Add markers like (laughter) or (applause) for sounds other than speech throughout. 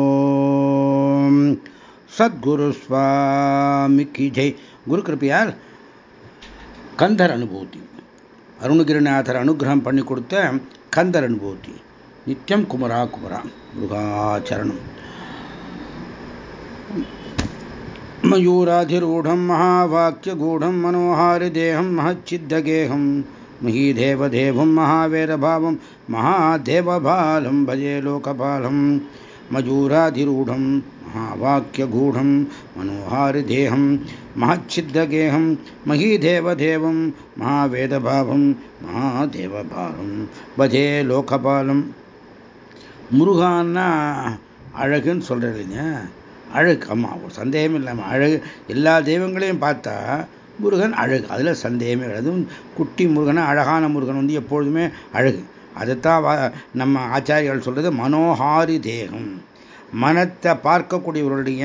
ओम सदगुरु स्वामी की जय गुरु कृपयाल கந்தர் அனுபூதி அருணகிரிநாதர் அனுகிரகம் பண்ணி கொடுத்த கந்தர் அனுபூதி நித்தியம் குமரா குமரா முருகாச்சரணம் மயூராதிரூடம் மகாவாக்கியகூடம் மனோஹாரி தேகம் மகச்சித்தகேகம் महच्चिद्दगेहं महीदेवदेवं महावेदभावं महादेवबालं भजे लोकपालं मयूराधिरूढं महावाक्यगूढं मनोहारिदेहं महच्चिद्दगेहं महीदेवदेवं महावेदभावं महादेवभालं भजे லோகபாலம் முருகான்னா அழகுன்னு சொல்கிறீங்க அழகு ஆமாம் ஒரு சந்தேகம் இல்லாமல் அழகு எல்லா தெய்வங்களையும் பார்த்தா முருகன் அழகு. அதில் சந்தேகமே அதுவும் குட்டி முருகனை அழகான முருகன் வந்து எப்பொழுதுமே அழகு. அதைத்தான் நம்ம ஆச்சாரியால் சொல்கிறது மனோஹாரி தேகம். மனத்தை பார்க்கக்கூடியவர்களுடைய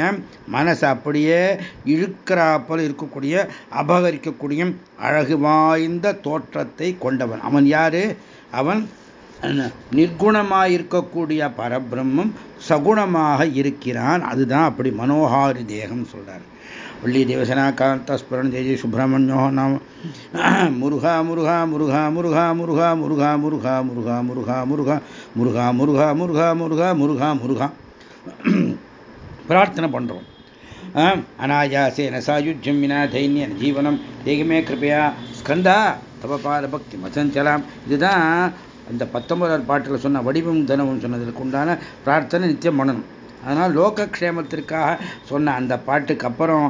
மனசை அப்படியே இழுக்கிறாப்பல் இருக்கக்கூடிய அபகரிக்கக்கூடிய அழகு வாய்ந்த தோற்றத்தை கொண்டவன். அவன் யாரு? அவன் நிர்குணமாக இருக்கக்கூடிய பரபிரம்மம் சகுணமாக இருக்கிறான். அதுதான் அப்படி மனோகாரி தேகம் சொல்றார். வள்ளி தேவசனா காந்தஸ்பரன் ஜெய சுப்பிரமணியோ நாம் முருகா முருகா முருகா முருகா முருகா முருகா முருகா முருகா முருகா முருகா முருகா முருகா முருகா முருகா முருகா முருகா பிரார்த்தனை பண்ணுறோம் அனாயாசேன சாயுஜ்யம் வினா தைன்யன் ஜீவனம் தேகமே கிருப்பையா ஸ்கந்தா தவபால பக்தி மசஞ்சலாம் இதுதான் அந்த பத்தொன்பதாவது பாட்டில் சொன்ன வடிவம் தனமும் சொன்னதற்கு உண்டான பிரார்த்தனை நித்தியம் பண்ணணும் அதனால் லோகக்ஷேமத்திற்காக சொன்ன அந்த பாட்டுக்கு அப்புறம்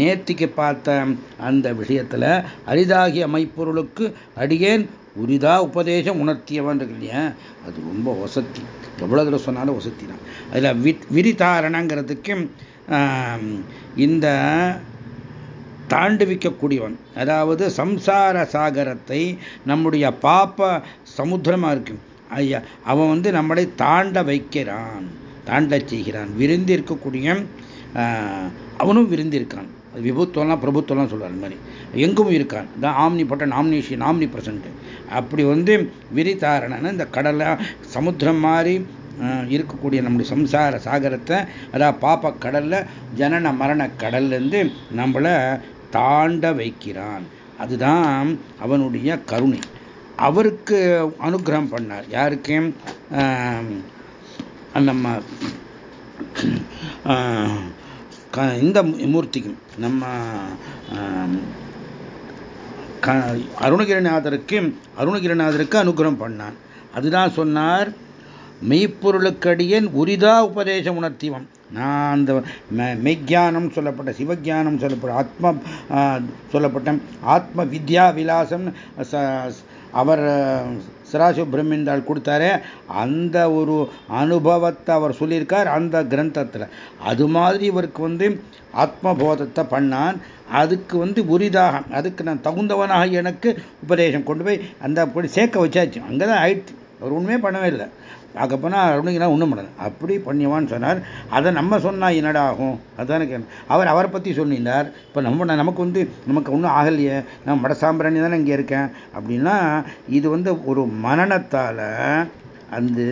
நேர்த்திக்கு பார்த்த அந்த விஷயத்தில் அரிதாகிய அமைப்பொருளுக்கு அடியேன் உரிதா உபதேசம் உணர்த்தியவன் இருக்கு இல்லையா அது ரொம்ப வசத்தி. எவ்வளோ தூரம் சொன்னாலும் வசத்தி தான். அதில் வி விரிதாரணங்கிறதுக்கு இந்த தாண்டுவிக்கக்கூடியவன் அதாவது சம்சார சாகரத்தை நம்முடைய பாப்ப சமுத்திரமாக இருக்கும் ஐயா அவன் வந்து நம்மளை தாண்ட வைக்கிறான். தாண்ட செய்கிறான். விருந்து இருக்கக்கூடிய அவனும் விருந்திருக்கான் விபுத்துவம்லாம் பிரபுத்துவம்லாம் சொல்லுவார் அந்த மாதிரி. எங்கும் இருக்கான். தான் omnipotent omniscient omnipresent அப்படி வந்து விரிதாரணன்னு இந்த கடலை சமுத்திரம் மாதிரி இருக்கக்கூடிய நம்முடைய சம்சார சாகரத்தை அதாவது பாப்ப கடலில் ஜனன மரண கடல்லேருந்து நம்மளை தாண்ட வைக்கிறான். அதுதான் அவனுடைய கருணை. அவருக்கு அனுகிரகம் பண்ணார். யாருக்கும் நம்ம இந்த மூர்த்திக்கும் நம்ம அருணகிரிநாதருக்கு அருணகிரிநாதருக்கு அனுகிரகம் பண்ணான். அதுதான் சொன்னார் மெய்ப்பொருளுக்கடியன் உரிதா உபதேசம் உணர்த்திவன் நான் அந்த மெய்ஞானம் சொல்லப்பட்ட சிவஜானம் சொல்லப்பட்ட ஆத்ம சொல்லப்பட்ட ஆத்ம வித்யா விலாசம் அவர் சராசு பிரம்மிந்தாள் கொடுத்தாரே. அந்த ஒரு அனுபவத்தை அவர் சொல்லியிருக்கார் அந்த கிரந்தத்தில். அது மாதிரி இவருக்கு வந்து ஆத்மபோதத்தை பண்ணான். அதுக்கு வந்து உரிதாக அதுக்கு நான் தகுந்தவனாக எனக்கு உபதேசம் கொண்டு போய் அந்த அப்படி சேர்க்க வச்சாச்சு. அங்கே தான் ஆயிடுச்சு. அவர் ஒன்றுமே பண்ணவே இல்லை. பார்க்க போனால் அப்படிங்கன்னா ஒன்றும் பண்ணல. அப்படி பண்ணியவான்னு சொன்னார். அதை நம்ம சொன்னால் என்னடா ஆகும்? அதுதானே அவர் அவரை பற்றி சொல்லியிருந்தார். இப்போ நம்ம நமக்கு வந்து நமக்கு ஒன்றும் ஆகலையே. நான் மடசாம்பிராணி தானே இங்கே இருக்கேன். அப்படின்னா இது வந்து ஒரு மனநத்தால் வந்து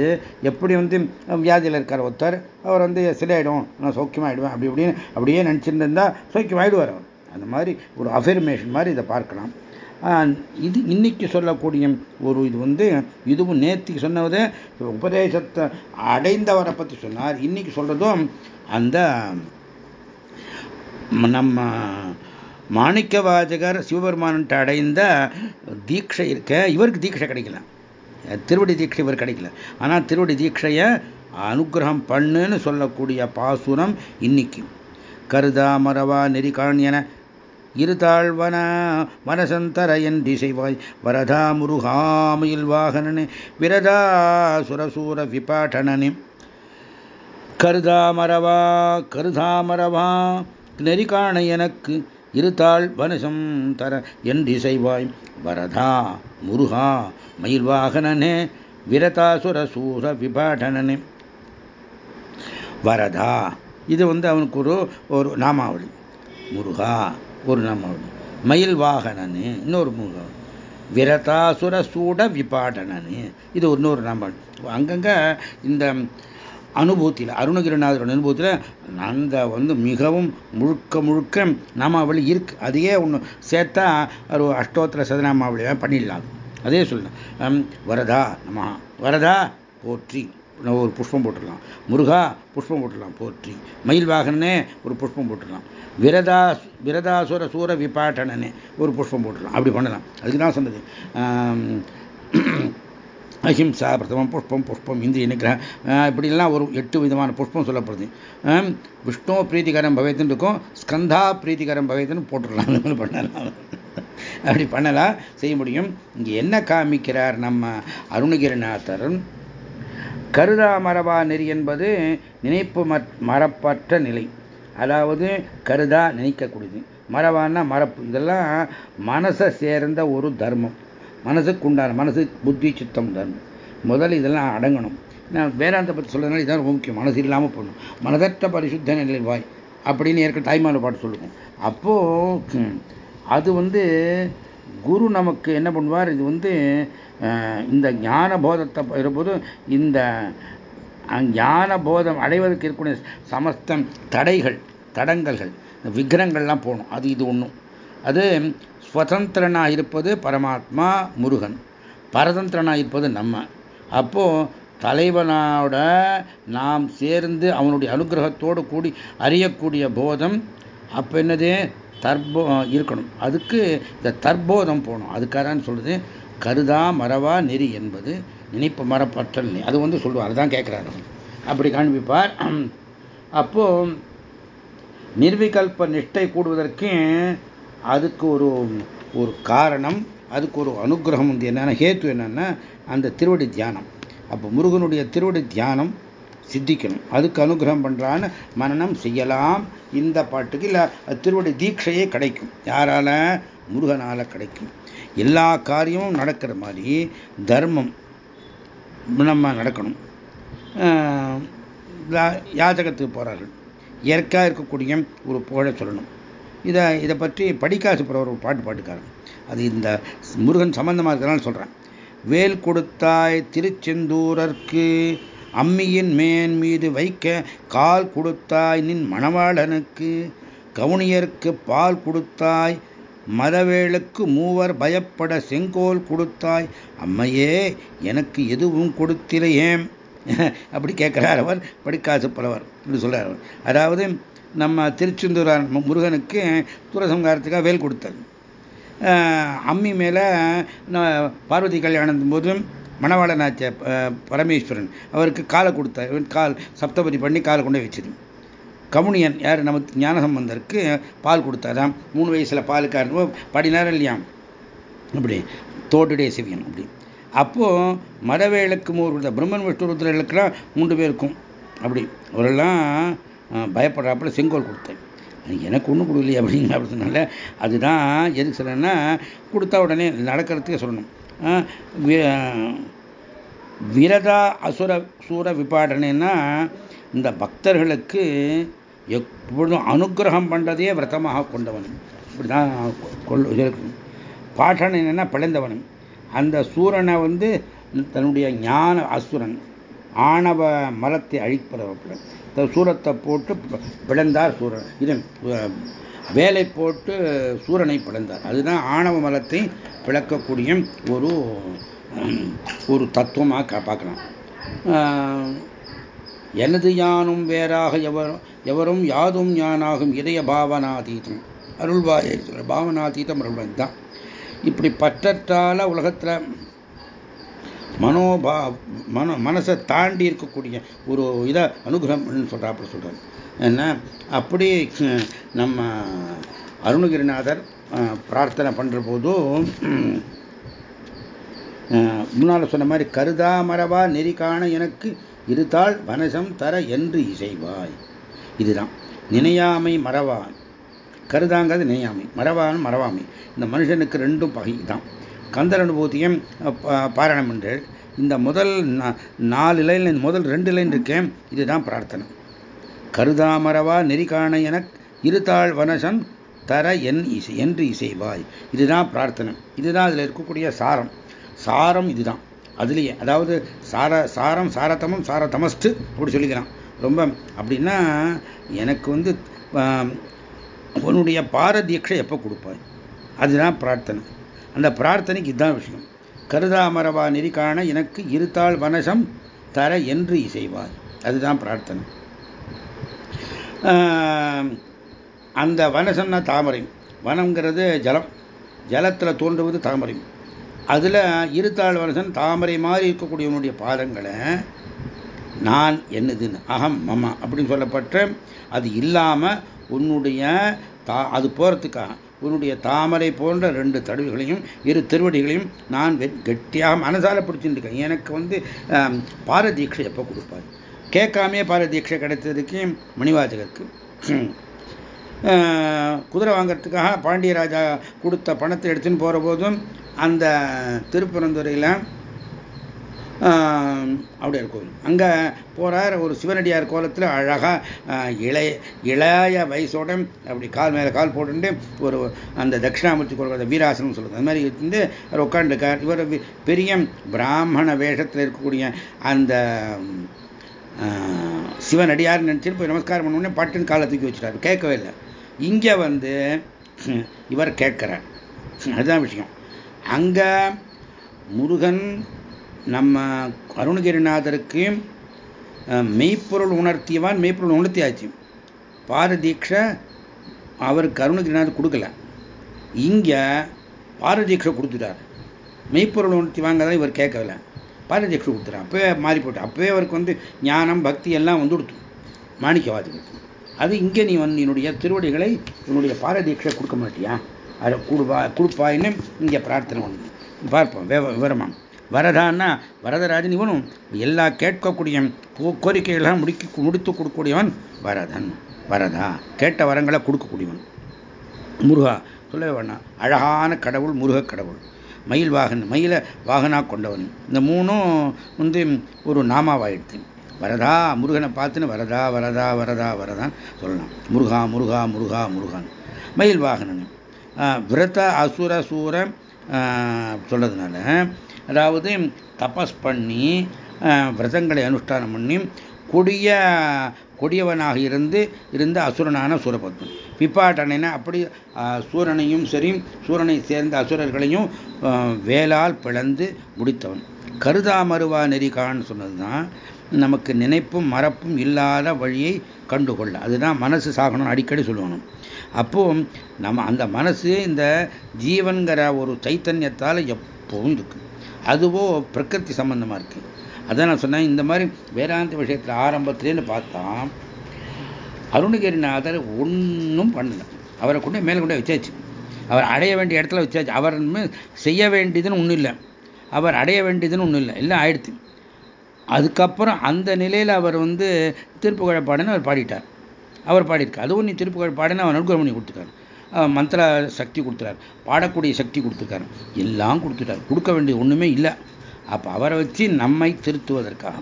எப்படி வந்து வியாதியில் இருக்கார் ஒருத்தர் அவர் வந்து சரியாயிடும் நான் சௌக்கியமாகிடுவேன் அப்படி இப்படின்னு அப்படியே நினச்சிருந்தா சௌக்கியமாகிடுவார் அவர். அந்த மாதிரி ஒரு அஃபர்மேஷன் மாதிரி இதை பார்க்கலாம். இது இன்னைக்கு சொல்லக்கூடிய ஒரு இது வந்து இதுவும் நேர்த்திக்கு சொன்னது உபதேசத்தை அடைந்தவரை பற்றி சொன்னார். இன்னைக்கு சொல்றதும் அந்த நம்ம மாணிக்க வாஜகர் சிவபெருமான்கிட்ட அடைந்த தீட்சை இருக்க இவருக்கு தீட்சை கிடைக்கல. திருவடி தீட்சை இவர் கிடைக்கல. ஆனால் திருவடி தீட்சையை அனுகிரகம் பண்ணுன்னு சொல்லக்கூடிய பாசுரம் இன்னைக்கு. கருதா மரவா நெறிகான் என இருதாழ்வன வனசந்தரையன் திசைவாய் வரதா முருகாமையில் வாகனனே விரதா சுரசூர விபாட்டனனே. கருதாமரவா கருதாமரவா நெறிகாண எனக்கு இருத்தாள் வனசம் தர என் திசைவாய் வரதா முருகா மயில் வாகனனே விரதாசுர சூர விபாடனனே வரதா இது வந்து அவனுக்கு ஒரு ஒரு நாமாவளி. முருகா ஒரு நம்ம மயில் வாகனன்னு இன்னொரு முருகன் விரதாசுர சூட விபாடனனு இது இன்னொரு நம்ம அங்கங்கே இந்த அனுபூத்தியில் அருணகிரிநாதர் அனுபவத்தில் அந்த வந்து மிகவும் முழுக்க முழுக்க நாமாவளி இருக்கு. அதையே ஒன்று சேர்த்தா ஒரு அஷ்டோத்திர சதநாமாவளியாக பண்ணிடலாம். அதே சொல்லணும் வரதா நம்ம வரதா போற்றி. ஒரு புஷ்பம் போட்டுடலாம். முருகா புஷ்பம் போட்டுடலாம். போற்றி. மயில் வாகனே ஒரு புஷ்பம் போட்டுடலாம். விரதா விரதாசுர சூர விபாட்டனே ஒரு புஷ்பம் போட்டுடலாம். அப்படி பண்ணலாம். அதுக்கு தான் சொன்னது. அஹிம்சா பிரதமம் புஷ்பம் புஷ்பம் இந்திரிய நிகிரகம் இப்படிலாம் ஒரு எட்டு விதமான புஷ்பம் சொல்லப்படுது. விஷ்ணு பிரீத்திகரம் பவேத்துன்னு இருக்கும். ஸ்கந்தா பிரீத்திகரம் பவேத்துன்னு போட்டுடலாம். பண்ணலாம். அப்படி பண்ணலாம். செய்ய முடியும். இங்கே என்ன காமிக்கிறார் நம்ம அருணகிரிநாதரன்? கருதா மரபா நெறி என்பது நினைப்பு மரப்பற்ற நிலை. அதாவது கருதா நினைக்கக்கூடியது. மரபான்னா மரப்பு. இதெல்லாம் மனசை சேர்ந்த ஒரு தர்மம். மனசுக்கு உண்டான மனசு புத்தி சித்தம் தர்மம். முதல்ல இதெல்லாம் அடங்கணும். நான் வேதாந்த பற்றி சொல்றதுனால இதான் ரொம்ப முக்கியம். மனசு இல்லாமல் போடணும் மனதற்ற பரிசுத்த நிலை வாய் அப்படின்னு ஏற்க தாய்மான பாட்டு சொல்லுவோம். அப்போ அது வந்து குரு நமக்கு என்ன பண்ணுவார்? இது வந்து இந்த ஞான போதத்தை இருப்போது இந்த ஞான போதம் அடைவதற்கு இருக்கக்கூடிய சமஸ்தம் தடைகள் தடங்கல்கள் விக்கிரங்கள்லாம் போகணும். அது இது ஒன்றும் அது ஸ்வதந்திரனாக இருப்பது பரமாத்மா முருகன். பரதந்திரனாக இருப்பது நம்ம. அப்போ தலைவனோட நாம் சேர்ந்து அவனுடைய அனுகிரகத்தோடு கூடி அறியக்கூடிய போதம் அப்போ என்னது? தற்போ இருக்கணும். அதுக்கு இந்த தற்போதம் போகணும். அதுக்காரான்னு சொல்லுது கருதா மரவா நெறி என்பது நினைப்பு மரப்பற்றல் அது வந்து சொல்லுவார் அதுதான் கேட்குறாரு அப்படி காண்பிப்பார். அப்போ நிர்விகல்ப நிஷ்டை கூடுவதற்கு அதுக்கு ஒரு ஒரு காரணம் அதுக்கு ஒரு அனுகிரகம். வந்து என்னென்னா ஹேத்து என்னன்னா அந்த திருவடி தியானம். அப்போ முருகனுடைய திருவடி தியானம் சித்திக்கணும். அதுக்கு அனுகிரகம் பண்ணுறான்னு மனநம் செய்யலாம். இந்த பாட்டுக்கு இல்லை திருவடி தீட்சையே கிடைக்கும். யாரால? முருகனால கிடைக்கும். எல்லா காரியமும் நடக்கிற மாதிரி தர்மம் நம்ம நடக்கணும். யாதகத்துக்கு போகிறார்கள் இயற்கையாக இருக்கக்கூடிய ஒரு புகழை சொல்லணும். இதை இதை பற்றி படிக்காசு போகிற ஒரு பாட்டு பாட்டுக்காரன் அது இந்த முருகன் சம்பந்தமாக இருக்கிறனால சொல்கிறேன் வேல் கொடுத்தாய் திருச்செந்தூரர்க்கு அம்மியின் மேன் மீது வைக்க கால் கொடுத்தாய் நின் மணவாளனுக்கு. கவுனியருக்கு பால் கொடுத்தாய் மதவேளுக்கு மூவர் பயப்பட செங்கோல் கொடுத்தாய். அம்மையே எனக்கு எதுவும் கொடுத்திலையேம்? (laughs) அப்படி கேட்கிறார் அவர் படிக்காசு புலவர் என்று சொல்றார் அதாவது நம்ம திருச்செந்தூர் முருகனுக்கு துரசங்காரத்துக்காக வேல் கொடுத்தது. அம்மி மேலே பார்வதி கல்யாணம் போதும் மணவாளனாச்ச பரமேஸ்வரன். அவருக்கு காலை கொடுத்தார் கால் சப்தபதி பண்ணி காலை கொண்டு வச்சிரு. கமுனியன் யார்? நமக்கு ஞானசம்பந்தருக்கு பால் கொடுத்தாராம். மூணு வயசில் பாலுக்காரன் படினார் இல்லையா? அப்படி. தோட்டுடைய சிவியன் அப்படி. அப்போது மதவேளுக்கு மூணு பிரம்மன் விஷ்ணு ருத்ரர்களுக்கெல்லாம் மூன்று பேருக்கும் அப்படி. அவரெல்லாம் பயப்படுறாப்புல செங்கோல் கொடுத்தேன். எனக்கு ஒன்றும் கொடுக்கலையே அப்படிங்கிற அப்படி அதுதான் எதுக்கு சொல்லணும்னா கொடுத்தா உடனே நடக்கிறதுக்கே சொல்லணும். விரதா அசுர சூர விபாடனைன்னா இந்த பக்தர்களுக்கு எப்பொழுதும் அனுகிரகம் பண்ணுறதையே விரதமாக கொண்டவனும். இப்படிதான் கொள் பாடன் என்னென்னா பிழைந்தவனும். அந்த சூரனை வந்து தன்னுடைய ஞான அசுரன் ஆணவ மலத்தை அழிப்பவர். சூரத்தை போட்டு பிளந்தார் சூரன். இது வேலை போட்டு சூரனை பிளந்தார். அதுதான் ஆணவ மலத்தை பிளக்கக்கூடிய ஒரு ஒரு தத்துவமாக பார்க்கலாம். எனது யானும் வேறாக எவரும் எவரும் யாதும் யானாகும் இதய பாவனாதீதம். அருள்வாயை பாவனாதீதம் அருள்வாய். தான் இப்படி பற்றற்றால உலகத்தில் மனோபா மன மனசை தாண்டி இருக்கக்கூடிய ஒரு இதை அனுகிரகம்னு சொல்கிறாப்புல சொல்கிறார் என்ன? அப்படி நம்ம அருணகிரிநாதர் பிரார்த்தனை பண்ணுற போதும் முன்னால் சொன்ன மாதிரி கருதாமரவா நெறி காண எனக்கு இருத்தால் வனசம் தர என்று இசைவாய். இதுதான். நினையாமை மறவான் கருதாங்கிறது நினையாமை. மறவான் மறவாமை. இந்த மனுஷனுக்கு ரெண்டும் பகை. தான் கந்தர் அனுபூதியம் பாராயணம் என்று இந்த முதல் நாலு லைன் முதல் ரெண்டு லைன் இருக்கேன். இதுதான் பிரார்த்தனை. கருதாமரவா நெறிகாண என இருத்தாள் வனசம் தர என் இசை என்று இசைவாய். இதுதான் பிரார்த்தனை. இதுதான் அதில் இருக்கக்கூடிய சாரம். சாரம் இதுதான். அதுலேயே அதாவது சார சாரம் சாரதமம் சாரதமஸ்து அப்படி சொல்லிக்கலாம் ரொம்ப அப்படின்னா எனக்கு வந்து உன்னுடைய பாரதீட்சை எப்போ கொடுப்பாய்? அதுதான் பிரார்த்தனை. அந்த பிரார்த்தனைக்கு இதுதான் விஷயம். கருதாமரவா நெறிகாண எனக்கு இருத்தாள் வனசம் தர என்று இசைவாய். அதுதான் பிரார்த்தனை. அந்த வனசம்னா தாமரை. வனங்கிறது ஜலம். ஜலத்தில் தோன்றுவது தாமரை. அதில் இருத்தாள் வனசன் தாமரை மாதிரி இருக்கக்கூடியவனுடைய பாதங்களை நான் என்னதுன்னு அகம் மம அப்படின்னு சொல்லப்பட்ட அது இல்லாமல் உன்னுடைய தா அது போகிறதுக்காக உன்னுடைய தாமரை போன்ற ரெண்டு தடவைகளையும் இரு திருவடிகளையும் நான் கெட்டியாக மனசால பிடிச்சிருக்கேன் எனக்கு வந்து பாரதீட்சை எப்போ கொடுப்பாரு? கேட்காமே பாரதீட்சை கிடைத்ததுக்கு மணிவாஜகருக்கு குதிரை வாங்கிறதுக்காக பாண்டியராஜா கொடுத்த பணத்தை எடுத்துன்னு போகிற போதும் அந்த திருப்பரந்துரையில் அப்படி இருக்கும். அங்கே போகிறார் ஒரு சிவனடியார் கோலத்தில் அழகாக இளைய இளைய வயசோட அப்படி கால் மேலே கால் போட்டுட்டு ஒரு அந்த தட்சிணாமூர்த்தி கொடுக்குற வீராசனம் சொல்லுது அந்த மாதிரி இருந்து அவர் உட்காந்துருக்கார் இவர் பெரிய பிராமண வேஷத்தில் இருக்கக்கூடிய அந்த சிவன் அடியார் நினச்சிட்டு போய் நமஸ்காரம் பண்ணோடனே பட்டுன்னு காலை தூக்கி வச்சுட்டாரு. கேட்கவே இல்லை. இங்கே வந்து இவர் கேட்குறார். அதுதான் விஷயம். அங்கே முருகன் நம்ம அருணகிரிநாதருக்கு மெய்ப்பொருள் உணர்த்தியவான் மெய்ப்பொருள் உணர்த்தியாச்சு. பாரதீட்சை அவருக்கு அருணகிரிநாதர் கொடுக்கல. இங்கே பாரதீட்சை கொடுத்துட்டார். மெய்ப்பொருள் உணர்த்தி வாங்கதான் இவர் கேட்கவில்லை பாரதீட்சை கொடுத்துட்டார் அப்பவே மாறி போட்டு அப்பவே அவருக்கு வந்து ஞானம் பக்தி எல்லாம் வந்து கொடுத்து மாணிக்கவாதிகளுக்கு. அது இங்கே நீ வந்து என்னுடைய திருவடிகளை உன்னுடைய பாரதீட்சை கொடுக்க மாட்டியா? அதை கொடுப்பா கொடுப்பாயின்னு இங்கே பிரார்த்தனை பண்ணு பார்ப்போம் விவரமாக வரதான்னா வரதராஜன் இவனும் எல்லா கேட்கக்கூடிய கோரிக்கைகளாக முடிக்க முடித்து கொடுக்கக்கூடியவன் வரதன். வரதா கேட்ட வரங்களை கொடுக்கக்கூடியவன். முருகா சொல்லவே வேணாம். அழகான கடவுள் முருகக் கடவுள். மயில் வாகன் மயில வாகனாக கொண்டவன். இந்த மூணும் வந்து ஒரு நாமாவாயிடுது வரதா முருகனை பார்த்துன்னு வரதா வரதா வரதா வரதான் சொல்லலாம். முருகா முருகா முருகா முருகன். மயில் வாகனன். விரத அசுர சூர சொல்றதுனால அதாவது தபஸ் பண்ணி விரதங்களை அனுஷ்டானம் பண்ணி கொடிய கொடியவனாக இருந்து இருந்த அசுரனான சூரபத்மன். பிப்பாட்டனைனா அப்படி சூரனையும் சரி சூரனை சேர்ந்த அசுரர்களையும் வேலால் பிளந்து முடித்தவன். கருதாமருவா நெறிகான்னு சொன்னதுதான் நமக்கு நினைப்பும் மறப்பும் இல்லாத வழியை கண்டுகொள்ள. அதுதான் மனசு சாகணும் அடிக்கடி சொல்லணும் அப்போ நம்ம அந்த மனசு இந்த ஜீவன்கிற ஒரு சைத்தன்யத்தால் எப்பவும் இருக்கு. அதுவோ பிரகிருதி சம்பந்தமாக இருக்கு. அதான் நான் சொன்னேன் இந்த மாதிரி வேதாந்த விஷயத்தில் ஆரம்பத்துலேன்னு பார்த்தா அருணகிரிநாதர் ஒன்றும் பண்ணல. அவரை கொண்டு மேலே கொண்டு வச்சாச்சு. அவர் அடைய வேண்டிய இடத்துல வச்சாச்சு. அவர் செய்ய வேண்டியதுன்னு ஒன்றும் இல்லை. அவர் அடைய வேண்டியதுன்னு ஒன்றும் இல்லை. எல்லாம் ஆயிடுச்சு. அதுக்கப்புறம் அந்த நிலையில் அவர் வந்து திருப்புகழ பாடன்னு அவர் பாடிட்டார். அவர் பாடியிருக்கார். அதுவும் நீ திருப்புகழ பாடன்னு அவர் அனுகிரகம் பண்ணி கொடுத்துருக்காரு மந்திர சக்தி கொடுத்துறாரு பாடக்கூடிய சக்தி கொடுத்துருக்காரு. எல்லாம் கொடுத்துட்டார். கொடுக்க வேண்டியது ஒன்றுமே இல்லை. அப்போ அவரை வச்சு நம்மை திருத்துவதற்காக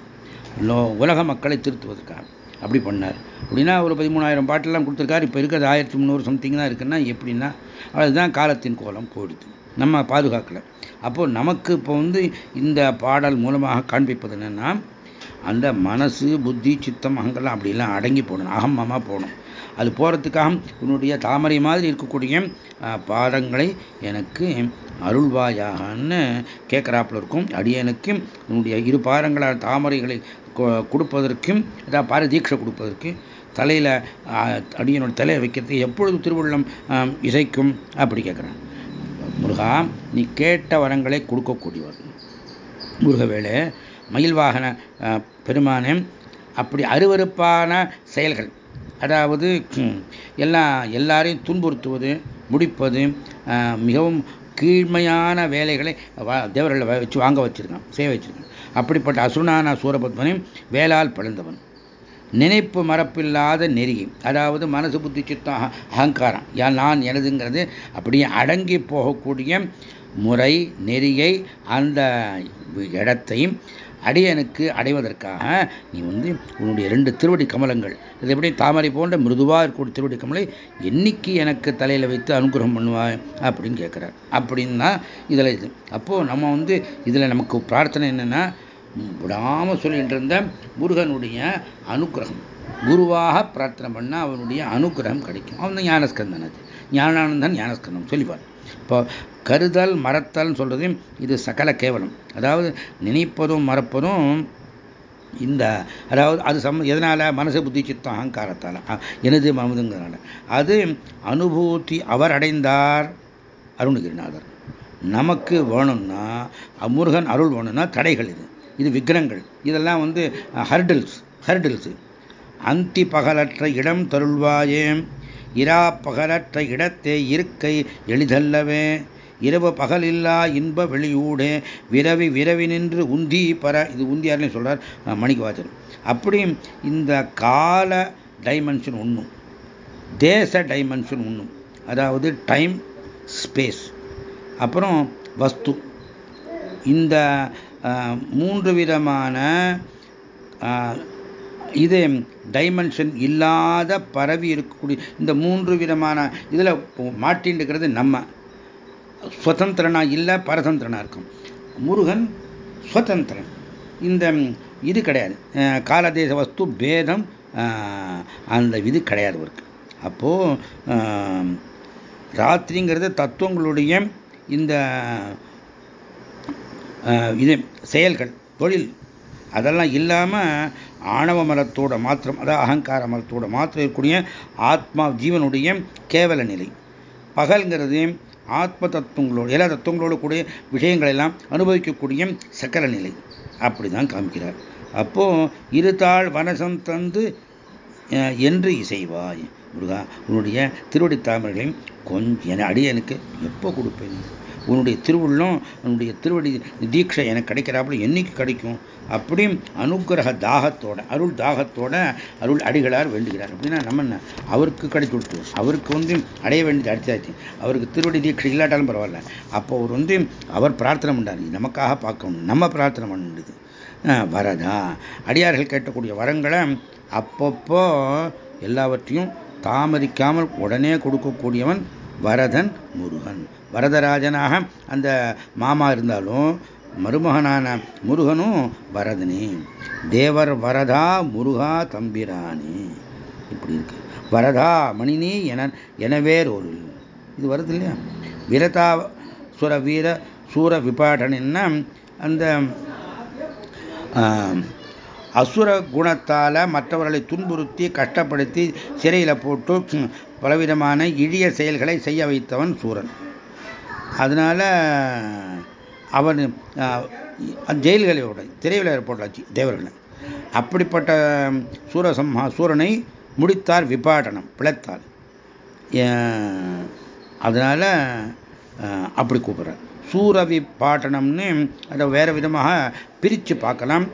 உலக மக்களை திருத்துவதற்காக அப்படி பண்ணார். அப்படின்னா ஒரு பதிமூணாயிரம் பாட்டெல்லாம் கொடுத்துருக்காரு. இப்போ இருக்கிறது ஆயிரத்தி முந்நூறு சம்திங் தான் இருக்குன்னா எப்படின்னா அதுதான் காலத்தின் கோலம் போயிடுது நம்ம பாதுகாக்கலை. அப்போது நமக்கு இப்போ வந்து இந்த பாடல் மூலமாக காண்பிப்பது என்னென்னா அந்த மனசு புத்தி சித்தம் அங்கெல்லாம் அப்படிலாம் அடங்கி போகணும். அகமமாக போகணும். அது போகிறதுக்காக உன்னுடைய தாமரை மாதிரி இருக்கக்கூடிய பாதங்களை எனக்கு அருள்வாயாகன்னு கேட்குறாப்புல இருக்கும். அடியனுக்கு உன்னுடைய இரு பாதங்களால் தாமரைகளை கொடுப்பதற்கும் அதாவது பாரதீட்சை கொடுப்பதற்கு தலையில் அடியனோட தலையை வைக்கிறதுக்கு எப்பொழுது திருவள்ளம் இசைக்கும்? அப்படி கேட்குறான் முருகா நீ கேட்ட வரங்களை கொடுக்கக்கூடியவர். முருகவேளை மயில் வாகன பெருமானே அப்படி அருவறுப்பான செயல்கள் அதாவது எல்லாம் எல்லாரையும் துன்புறுத்துவது முடிப்பது மிகவும் கீழ்மையான வேலைகளை தேவர்களை வச்சு வாங்க வச்சுருக்கான் செய்ய வச்சுருக்கான். அப்படிப்பட்ட அசுனான சூரபத்மனை வேளால் பிளந்தவன் நினைப்பு மரப்பில்லாத நெறி அதாவது மனசு புத்தி சித்தம் அகங்காரம் நான் எனதுங்கிறது அப்படியே அடங்கி போகக்கூடிய முறை நெறியை அந்த இடத்தையும் அடியனுக்கு அடைவதற்காக நீ வந்து உன்னுடைய ரெண்டு திருவடி கமலங்கள் இது எப்படி தாமரை போன்ற மிருதுவாக இருக்கக்கூடிய திருவடி கமலை என்னைக்கு எனக்கு தலையில் வைத்து அனுகிரகம் பண்ணுவாய் அப்படின்னு கேட்குறார். அப்படின்னா இதில் இது. அப்போது நம்ம வந்து இதில் நமக்கு பிரார்த்தனை என்னென்னா விடாமல் சொல்லிட்டு இருந்த முருகனுடைய அனுகிரகம் குருவாக பிரார்த்தனை பண்ணால் அவனுடைய அனுகிரகம் கிடைக்கும். அவன் தான் ஞானஸ்கந்தன் அது. ஞானானந்தன் ஞானஸ்கந்தம் சொல்லிப்பார் இப்போ கருதல் மறத்தல்னு சொல்கிறது இது சகல கேவலம். அதாவது நினைப்பதும் மறப்பதும் இந்த அதாவது அது சம் எதனால்? மனசு புத்தி சித்தம் அகங்காரத்தால். எனது மமதுங்கிறனால அது அனுபூத்தி அவர் அடைந்தார் அருணகிரிநாதர். நமக்கு வேணும்னா முருகன் அருள் வேணும்னா தடைகள் இது. இது விக்ரங்கள் இதெல்லாம் வந்து ஹர்டில்ஸ் ஹர்டில்ஸு. அந்தி பகலற்ற இடம் தருள்வாயேம் இரா பகலற்ற இடத்தே இருக்கை எளிதல்லவே. இரவு பகலில்லா இன்ப வெளியூடே விரவி விரவி நின்று உந்தி பர இது உந்தியார்னு சொல்கிறார் மணிக்கு அப்படியும் இந்த கால டைமென்ஷன் ஒன்றும் தேச டைமென்ஷன் ஒன்றும் அதாவது டைம் ஸ்பேஸ். அப்புறம் வஸ்து. இந்த மூன்று விதமான இது டைமென்ஷன் இல்லாத பரவி இருக்கக்கூடிய இந்த மூன்று விதமான இதில் மாட்டின்றது நம்ம. சுதந்திரனா இல்லை பரதந்திரனா இருக்கும். முருகன் சுதந்திரன். இந்த இது கிடையாது. காலதேச வஸ்து பேதம் அந்த இது கிடையாது அவருக்கு. அப்போது ராத்திரிங்கிறது தத்துவங்களுடைய இந்த இது செயல்கள் தொழில். அதெல்லாம் இல்லாமல் ஆணவ மலத்தோட மாத்திரம் அதாவது அகங்கார மலத்தோட மாத்திரம் இருக்கக்கூடிய ஆத்மா ஜீவனுடைய கேவல நிலை. பகல்ங்கிறது ஆத்ம தத்துவங்களோடு எல்லா தத்துவங்களோடு கூடிய விஷயங்கள் எல்லாம் அனுபவிக்கக்கூடிய சக்கர நிலை. அப்படி தான் காமிக்கிறார். அப்போ இருத்தாள் வனசம் தந்து என்று இசைவாய். முருகா உன்னுடைய திருவடி தாமர்களையும் கொஞ்சம் அடியனுக்கு எப்போ கொடுப்பேன்? உன்னுடைய திருவுள்ளம் உன்னுடைய திருவடி தீட்சை எனக்கு கிடைக்கிறாப்புல என்னைக்கு கிடைக்கும்? அப்படியும் அனுகிரக தாகத்தோட அருள் தாகத்தோட அருள் அடிகளார் வேண்டுகிறார். அப்படின்னா நம்ம என்ன? அவருக்கு கிடைச்சு கொடுத்துருவோம் அவருக்கு வந்து அடைய வேண்டியது அடிச்சாச்சு அவருக்கு திருவடி தீட்சை இல்லாட்டாலும் பரவாயில்ல. அப்போ அவர் வந்து அவர் பிரார்த்தனை பண்ணார் நமக்காக பார்க்கணும். நம்ம பிரார்த்தனை பண்ணுது வரதா? அடியார்கள் கேட்கக்கூடிய வரங்களை அப்பப்போ எல்லாவற்றையும் தாமதிக்காமல் உடனே கொடுக்கக்கூடியவன் வரதன் முருகன். வரதராஜனாக அந்த மாமா இருந்தாலும் மருமகனான முருகனும் வரதனி. தேவர் வரதா முருகா தம்பிரானி இப்படி இருக்கு. வரதா மணினி என எனவேர் ஒரு இது வருது இல்லையா? வீரதா சுர வீர சூர விபாடனின்னா அந்த அசுர குணத்தால் மற்றவர்களை துன்புறுத்தி கஷ்டப்படுத்தி சிறையில் போட்டு பலவிதமான இழிய செயல்களை செய்ய வைத்தவன் சூரன். அதனால் அவன் ஜெயில்களோட திரையில் போட்டாச்சு தேவர்களை. அப்படிப்பட்ட சூரசம்ஹா சூரனை முடித்தார் விபாடனம் பிழைத்தார். அதனால் அப்படி கூப்பிட்றார். சூரவி பாட்டனம்னு அதை வேறு விதமாக பிரித்து பார்க்கலாம்.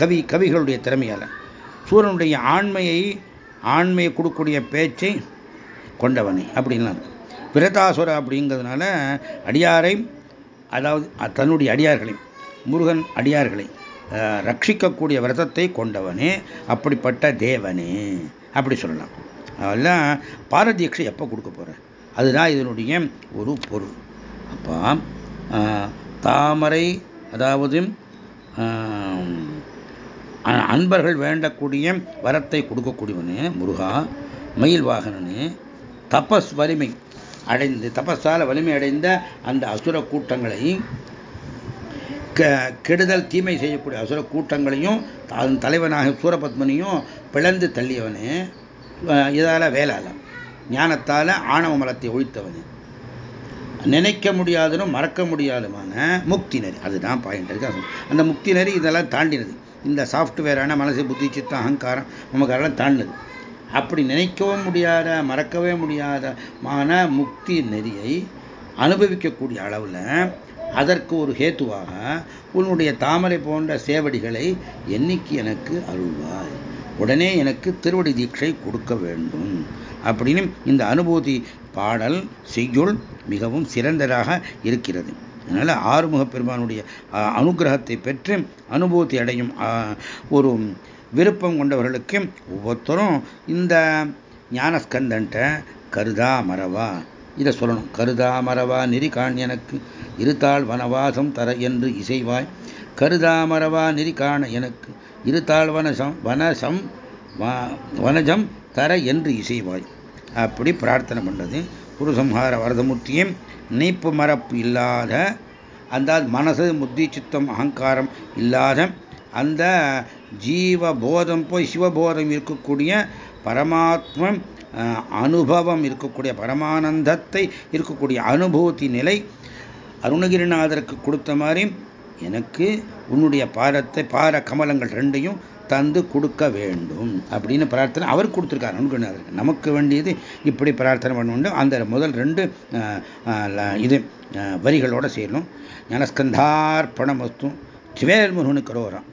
கவி கவிகளுடைய திறமையால். சூரனுடைய ஆண்மையை ஆண்மையை கொடுக்கக்கூடிய பேச்சை கொண்டவனை அப்படின்லாம் இருக்கு. பிரதாசுர அப்படிங்கிறதுனால அடியாரை அதாவது தன்னுடைய அடியார்களை முருகன் அடியார்களை ரட்சிக்கக்கூடிய விரதத்தை கொண்டவனே அப்படிப்பட்ட தேவனே அப்படி சொல்லலாம். அதெல்லாம் பாரதீட்சை எப்போ கொடுக்க போகிற அதுதான் இதனுடைய ஒரு பொருள். அப்போ தாமரை அதாவது அன்பர்கள் வேண்டக்கூடிய வரத்தை கொடுக்கக்கூடியவனு முருகா மயில் வாகனனு தபஸ் வலிமை அடைந்து தபஸால் வலிமை அடைந்த அந்த அசுர கூட்டங்களை கெடுதல் தீமை செய்யக்கூடிய அசுர கூட்டங்களையும் அதன் தலைவனாக சூரபத்மனையும் பிளந்து தள்ளியவனே இதால் வேலால ஞானத்தால் ஆணவ மலத்தை ஒழித்தவனே. நினைக்க முடியாதனும் மறக்க முடியாதுமான முக்தி நெறி. அதுதான் பாயிண்ட் இருக்கு அந்த முக்தி நெறி இதெல்லாம் தாண்டினது. இந்த சாஃப்ட்வேரான மனசு புத்தி சித்தம் அகங்காரம் நமக்கெல்லாம் தாண்டினது. அப்படி நினைக்கவும் முடியாத மறக்கவே முடியாத மான முக்தி நெறியை அனுபவிக்கக்கூடிய அளவில் அதற்கு ஒரு ஹேத்துவாக உன்னுடைய தாமரை போன்ற சேவடிகளை என்னைக்கு எனக்கு அருள்வாய்? உடனே எனக்கு திருவடி தீட்சை கொடுக்க வேண்டும். அப்படின்னு இந்த அனுபூதி பாடல் செய்யுள் மிகவும் சிறந்ததாக இருக்கிறது. அதனால் ஆறுமுக பெருமானுடைய அனுகிரகத்தை பெற்று அனுபூதி அடையும் ஒரு விருப்பம் கொண்டவர்களுக்கு ஒவ்வொருத்தரும் இந்த ஞானஸ்கந்தன்ட்ட கருதா மரவா இதை சொல்லணும். கருதா மரவா நெறிகான் எனக்கு இருத்தாள் வனவாசம் தர என்று இசைவாய். கருதா மரவா நெறிகாண எனக்கு இருத்தாள் வனசம் வனசம் வனஜம் தர என்று இசைவாய். அப்படி பிரார்த்தனை பண்ணுறது குருசம்ஹார வரதமூர்த்தியும் நீப்பு மரப்பு இல்லாத அந்த மனசு முத்தி சித்தம் அகங்காரம் இல்லாத அந்த ஜீவ போதம் போய் சிவபோதம் இருக்கக்கூடிய பரமாத்ம அனுபவம் இருக்கக்கூடிய பரமானந்தத்தை இருக்கக்கூடிய அனுபூதி நிலை அருணகிரிநாதருக்கு கொடுத்த மாதிரி எனக்கு உன்னுடைய பாரத்தை பார கமலங்கள் ரெண்டையும் தந்து கொடுக்க வேண்டும் அப்படின்னு பிரார்த்தனை அவர் கொடுத்துருக்காரு அருணகிரிநாதருக்கு. நமக்கு வேண்டியது இப்படி பிரார்த்தனை பண்ண வேண்டும் அந்த முதல் ரெண்டு இது வரிகளோடு செய்யணும் ஞானஸ்கந்தார்ப்பணமஸ்தும் சிவேல் முருகனுக்கு ரோரம்